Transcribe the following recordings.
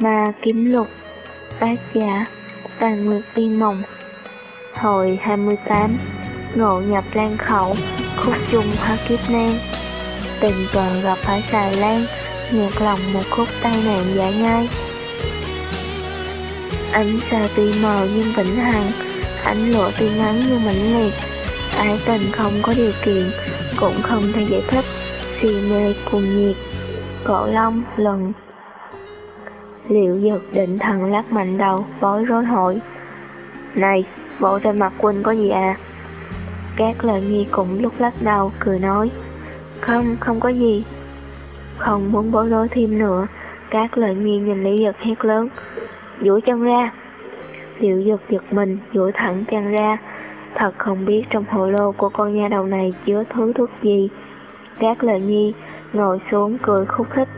Ma Kiếm Lục Tác giả Tàn Nguyệt Tiên Mộng. Hồi 28 Ngộ nhập Lan Khẩu, Khúc chung Hoa Kiếp Nan. Tình cờ gặp phải xài lan Nhạc lòng một khúc tai nạn giải ngay Ánh sao tuy mờ nhưng vĩnh hằng, Ánh lụa tuy ngắn nhưng mãnh liệt. Ái tình không có điều kiện, Cũng không thể giải thích. Si mê cùng nhiệt, Cổ long lần Liệu giật định thần lắc mạnh đầu, bối rối hỏi. Này, bộ trên mặt quân có gì à? Các lời nghi cũng lúc lắc đầu, cười nói. Không, không có gì. Không muốn bối rối thêm nữa, các lời nghi nhìn Lý Giật hét lớn. duỗi chân ra. Liệu giật giật mình, duỗi thẳng chân ra. Thật không biết trong hồ lô của con nha đầu này chứa thứ thuốc gì. Các lời nhi ngồi xuống cười khúc khích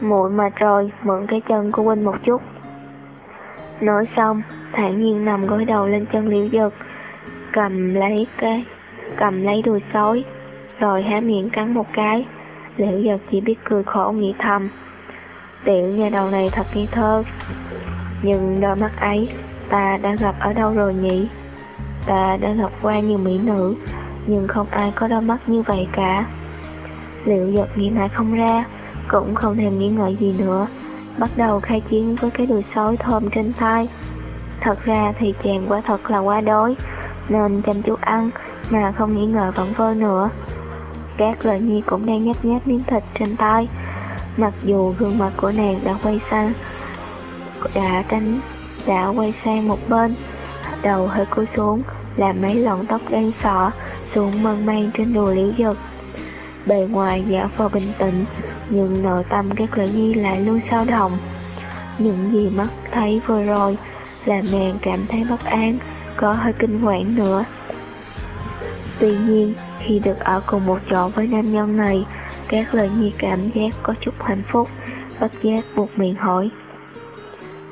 muội mà rồi mượn cái chân của huynh một chút. Nói xong, thản nhiên nằm gối đầu lên chân liễu dực, cầm lấy cái, cầm lấy đuôi sói, rồi há miệng cắn một cái. Liễu dực chỉ biết cười khổ nghĩ thầm. Tiểu nhà đầu này thật nghi thơ. Nhưng đôi mắt ấy, ta đã gặp ở đâu rồi nhỉ? Ta đã gặp qua nhiều mỹ nữ, nhưng không ai có đôi mắt như vậy cả. Liệu giật nghĩ mãi không ra, cũng không thèm nghĩ ngợi gì nữa. Bắt đầu khai chiến với cái đùi sói thơm trên tay. Thật ra thì chàng quả thật là quá đói, Nên chăm chú ăn mà không nghĩ ngợi vẫn vơ nữa. Các lời nhi cũng đang nhấp nháp miếng thịt trên tay. Mặc dù gương mặt của nàng đã quay sang, Đã tránh, Đã quay sang một bên, Đầu hơi cúi xuống, Làm mấy lọn tóc đen sọ Xuống mơn man trên đùi liễu dực. Bề ngoài giả vờ bình tĩnh nhưng nội tâm các lợi nhi lại luôn sao động. Những gì mắt thấy vừa rồi làm nàng cảm thấy bất an, có hơi kinh hoảng nữa. Tuy nhiên, khi được ở cùng một chỗ với nam nhân này, các lợi nhi cảm giác có chút hạnh phúc, bất giác buộc miệng hỏi.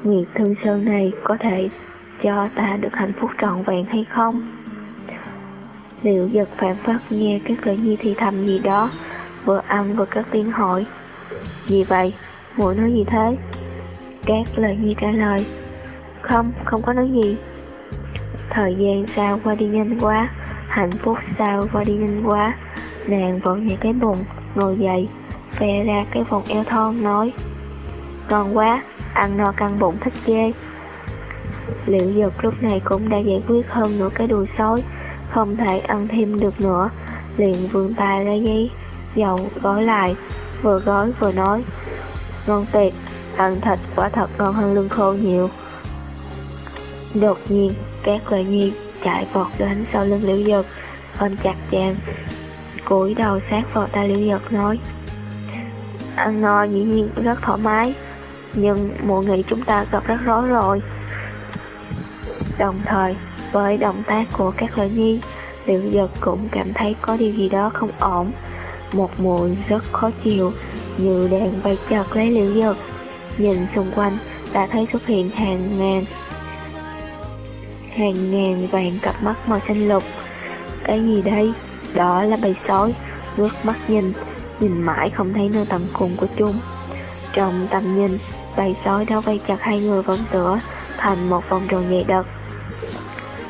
Nguyệt Thương Sơn này có thể cho ta được hạnh phúc trọn vẹn hay không? Liệu giật phản phát nghe các lợi nhi thì thầm gì đó, vừa ăn vừa cất tiếng hỏi. Gì vậy? Muội nói gì thế? Các lời nhi trả lời. Không không có nói gì. Thời gian sao qua đi nhanh quá. Hạnh phúc sao qua đi nhanh quá. Nàng vỗ nhẹ cái bụng, ngồi dậy phe ra cái vòng eo thon, nói. Ngon quá, ăn no căng bụng thích ghê. Liệu dược lúc này cũng đã giải quyết hơn nửa cái đùi sói, không thể ăn thêm được nữa. Liền vươn tay ra giấy dầu gói lại, vừa gói vừa nói. Ngon tuyệt, ăn thịt quả thật ngon hơn lương khô nhiều. Đột nhiên, các loại nhi chạy vọt đến sau lưng liễu dực ôm chặt chàng. cúi đầu sát vào tay liễu dực nói. Ăn no dĩ nhiên rất thoải mái, nhưng mùa nghĩ chúng ta gặp rắc rối rồi. Đồng thời, với động tác của các loại nhi, liễu dực cũng cảm thấy có điều gì đó không ổn một mùi rất khó chịu, như đang bay chặt lấy liễu dược. Nhìn xung quanh, đã thấy xuất hiện hàng ngàn hàng ngàn vàng cặp mắt màu xanh lục. Cái gì đây? Đó là bầy sói. Ngước mắt nhìn nhìn mãi không thấy nơi tận cùng của chúng. Trong tầm nhìn, bầy sói đã vây chặt hai người vẫn tựa thành một vòng tròn dày đặc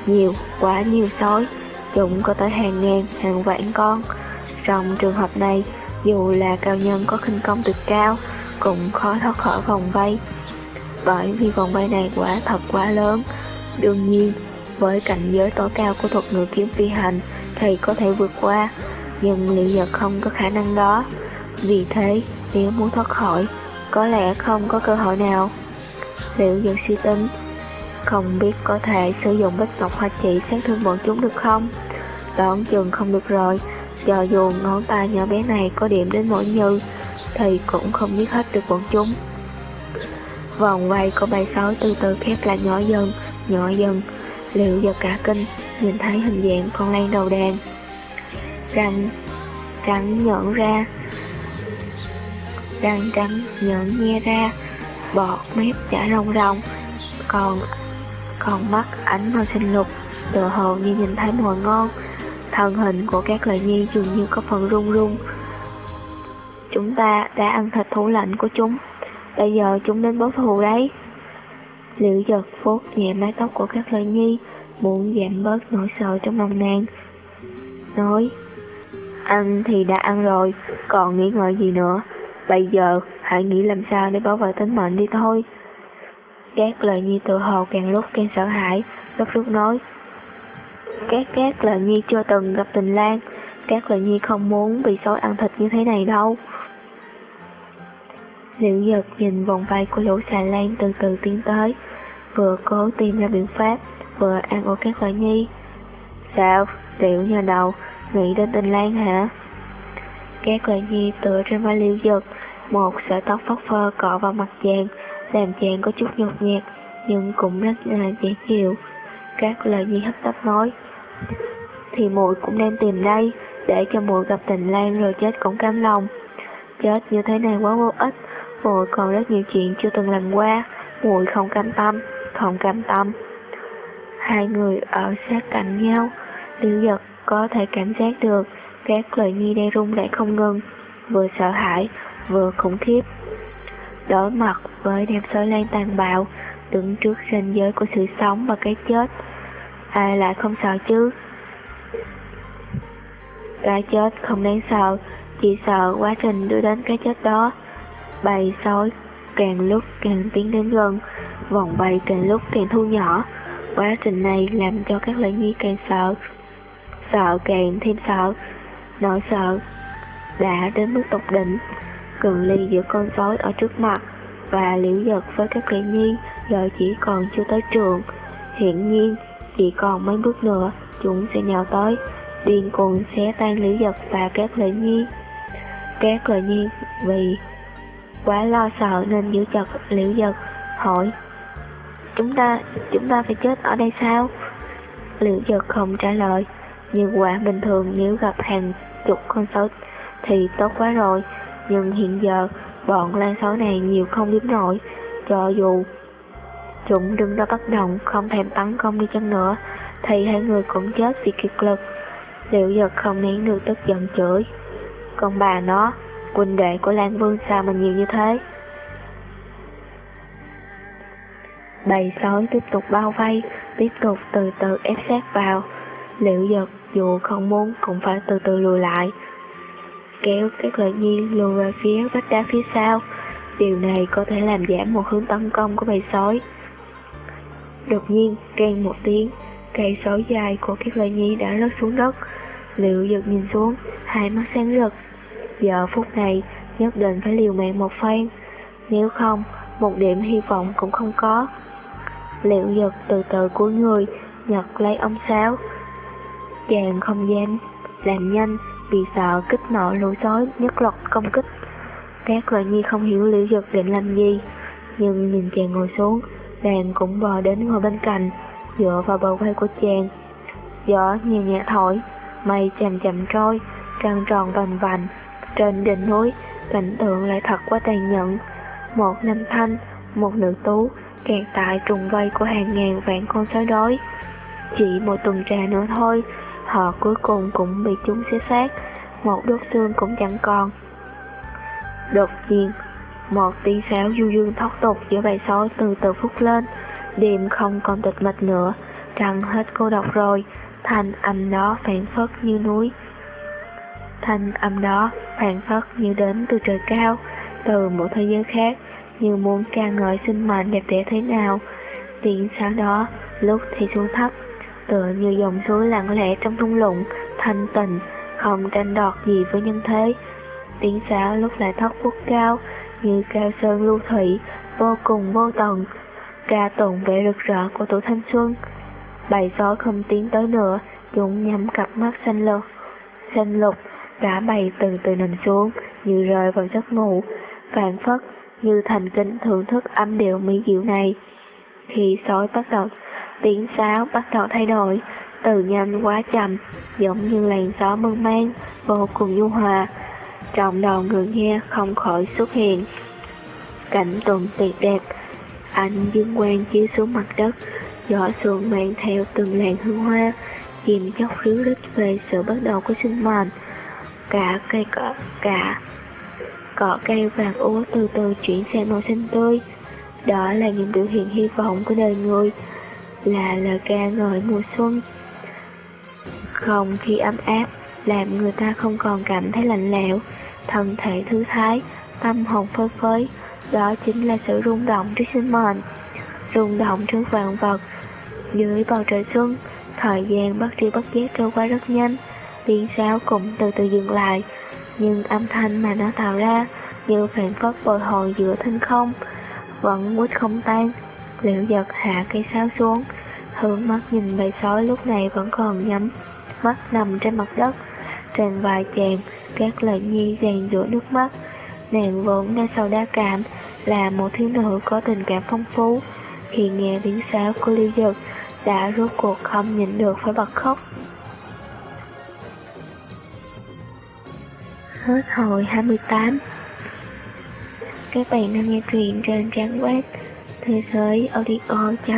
nhiều, quá nhiều sói, chúng có tới hàng ngàn, hàng vạn con trong trường hợp này, dù là cao nhân có khinh công tuyệt cao, cũng khó thoát khỏi vòng vây. Bởi vì vòng vây này quả thật quá lớn. Đương nhiên, với cảnh giới tối cao của thuật ngự kiếm phi hành thì có thể vượt qua, nhưng liệu giờ không có khả năng đó. Vì thế, nếu muốn thoát khỏi, có lẽ không có cơ hội nào. Liệu giật suy tính, không biết có thể sử dụng bích ngọc hoa chỉ sát thương bọn chúng được không? Đoán chừng không được rồi, cho dù ngón tay nhỏ bé này có điểm đến mỗi như Thì cũng không biết hết được bọn chúng. Vòng vây của bầy sói từ từ khép lại nhỏ dần Nhỏ dần. Liệu giờ cả kinh, Nhìn thấy hình dạng con lan đầu đàn. Răng Răng nhẫn ra. Răng trắng nhẫn nghe ra. Bọt mép chả rong rong Còn Còn mắt ánh màu xanh lục, Tựa hồ như nhìn thấy mồi ngon. Thân hình của các lợi nhi dường như có phần run run. Chúng ta đã ăn thịt thủ lệnh của chúng. bây giờ chúng đến báo thù đấy. Liễu giật vuốt nhẹ mái tóc của các lợi nhi, muốn giảm bớt nỗi sợ trong lòng nàng. Nói, ăn thì đã ăn rồi, còn nghĩ ngợi gì nữa. Bây giờ, hãy nghĩ làm sao để bảo vệ tính mệnh đi thôi. Các lợi nhi tự hồ càng lúc càng sợ hãi, gấp rút nói. Các các là nhi chưa từng gặp tình lang, các là nhi không muốn bị sói ăn thịt như thế này đâu. Liễu giật nhìn vòng vai của lũ xà lan từ từ tiến tới, vừa cố tìm ra biện pháp, vừa an ủi các loại nhi. Sao? Liệu nhà đầu, nghĩ đến tình lan hả? Các loại nhi tựa trên vai liễu giật, một sợi tóc phất phơ cọ vào mặt chàng, làm chàng có chút nhột nhạt, nhưng cũng rất là dễ chịu. Các lời nhi hấp tấp nói, thì muội cũng đang tìm đây, để cho muội gặp tình lan rồi chết cũng cam lòng. Chết như thế này quá vô ích, muội còn rất nhiều chuyện chưa từng làm qua, muội không cam tâm, không cam tâm. Hai người ở sát cạnh nhau, Liễu Giật có thể cảm giác được các lời nhi đang rung rẩy không ngừng, vừa sợ hãi, vừa khủng khiếp. Đối mặt với đem sói lan tàn bạo, đứng trước ranh giới của sự sống và cái chết, ai lại không sợ chứ? Cái chết không đáng sợ, chỉ sợ quá trình đưa đến cái chết đó. Bầy sói càng lúc càng tiến đến gần, vòng bầy càng lúc càng thu nhỏ. Quá trình này làm cho các lợi nhi càng sợ, sợ càng thêm sợ, nỗi sợ đã đến mức tột đỉnh. Cường ly giữa con sói ở trước mặt và liễu giật với các lợi nhi giờ chỉ còn chưa tới trường. Hiện nhiên, chỉ còn mấy bước nữa, chúng sẽ nhào tới, điên cuồng xé tan liễu giật và các lợi nhi. Các lợi nhi vì quá lo sợ nên giữ chặt liễu giật, hỏi Chúng ta, chúng ta phải chết ở đây sao? Liễu giật không trả lời, như quả bình thường nếu gặp hàng chục con sói thì tốt quá rồi, nhưng hiện giờ bọn lan sói này nhiều không đếm nổi, cho dù Dũng đứng đó bất động không thèm tấn công đi chăng nữa, thì hai người cũng chết vì kiệt lực. Liệu giật không nén được tức giận chửi. Con bà nó, huynh đệ của Lan Vương sao mà nhiều như thế? Bầy sói tiếp tục bao vây, tiếp tục từ từ ép sát vào. Liệu giật dù không muốn cũng phải từ từ lùi lại. Kéo các lợi nhi lùi về phía vách đá phía sau. Điều này có thể làm giảm một hướng tấn công của bầy sói. Đột nhiên, keng một tiếng, cây sói dài của các lợi nhi đã rớt xuống đất. Liễu giật nhìn xuống, hai mắt sáng rực. Giờ phút này, nhất định phải liều mạng một phen. Nếu không, một điểm hy vọng cũng không có. Liệu giật từ từ của người, nhặt lấy ông sáo. Chàng không dám, làm nhanh, vì sợ kích nọ lũ sói nhất loạt công kích. Các loại nhi không hiểu liệu giật định làm gì, nhưng nhìn chàng ngồi xuống, nàng cũng bò đến ngồi bên cạnh, dựa vào bờ vai của chàng. Gió nhẹ nhẹ thổi, mây chậm chậm trôi, trăng tròn vành vành. Trên đỉnh núi, cảnh tượng lại thật quá tàn nhẫn. Một nam thanh, một nữ tú, kẹt tại trùng vây của hàng ngàn vạn con sói đói. Chỉ một tuần trà nữa thôi, họ cuối cùng cũng bị chúng xé xác, một đốt xương cũng chẳng còn. Đột nhiên, một tiếng sáo du dương thóc tục giữa bầy sói từ từ phút lên, đêm không còn tịch mịch nữa, trăng hết cô độc rồi, thanh âm đó phản phất như núi. Thanh âm đó phản phất như đến từ trời cao, từ một thế giới khác, như muốn ca ngợi sinh mệnh đẹp đẽ thế nào. Tiếng sáo đó lúc thì xuống thấp, tựa như dòng suối lặng lẽ trong thung lũng, thanh tịnh, không tranh đọt gì với nhân thế. Tiếng sáo lúc lại thấp phút cao, như cao sơn lưu thủy, vô cùng vô tận, ca tụng vẻ rực rỡ của tuổi thanh xuân. Bầy sói không tiến tới nữa, dũng nhắm cặp mắt xanh lục, xanh lục, đã bay từ từ nằm xuống, như rơi vào giấc ngủ, phản phất như thành kính thưởng thức âm điệu mỹ diệu này. Khi sói bắt đầu, tiếng sáo bắt đầu thay đổi, từ nhanh quá chậm, giống như làn gió mơn man, vô cùng nhu hòa. Trong đầu người nghe không khỏi xuất hiện. Cảnh tượng tuyệt đẹp, ánh dương quang chiếu xuống mặt đất, gió sương mang theo từng làn hương hoa, chìm chóc khiếu rít về sự bắt đầu của sinh mệnh. Cả cây cỏ, cả cỏ cây vàng úa từ từ chuyển sang màu xanh tươi. Đó là những biểu hiện hy vọng của đời người, là lời ca ngợi mùa xuân. Không khí ấm áp, làm người ta không còn cảm thấy lạnh lẽo, thân thể thư thái, tâm hồn phơi phới, đó chính là sự rung động trước sinh mệnh, rung động trước vạn vật. Dưới bầu trời xuân, thời gian bất tri bất giác trôi qua rất nhanh, tiếng sáo cũng từ từ dừng lại, nhưng âm thanh mà nó tạo ra như phản phất bồi hồi giữa thinh không, vẫn quýt không tan. Liễu giật hạ cây sáo xuống, hướng mắt nhìn bầy sói lúc này vẫn còn nhắm, mắt nằm trên mặt đất, trên vai chàng, các lời nhi dàn giữa nước mắt. Nàng vốn ngay sầu đa cảm, là một thiếu nữ có tình cảm phong phú. Khi nghe tiếng sáo của Lưu Dực đã rốt cuộc không nhịn được phải bật khóc. Hết hồi 28 Các bạn đang nghe truyện trên trang web thế giới audio.org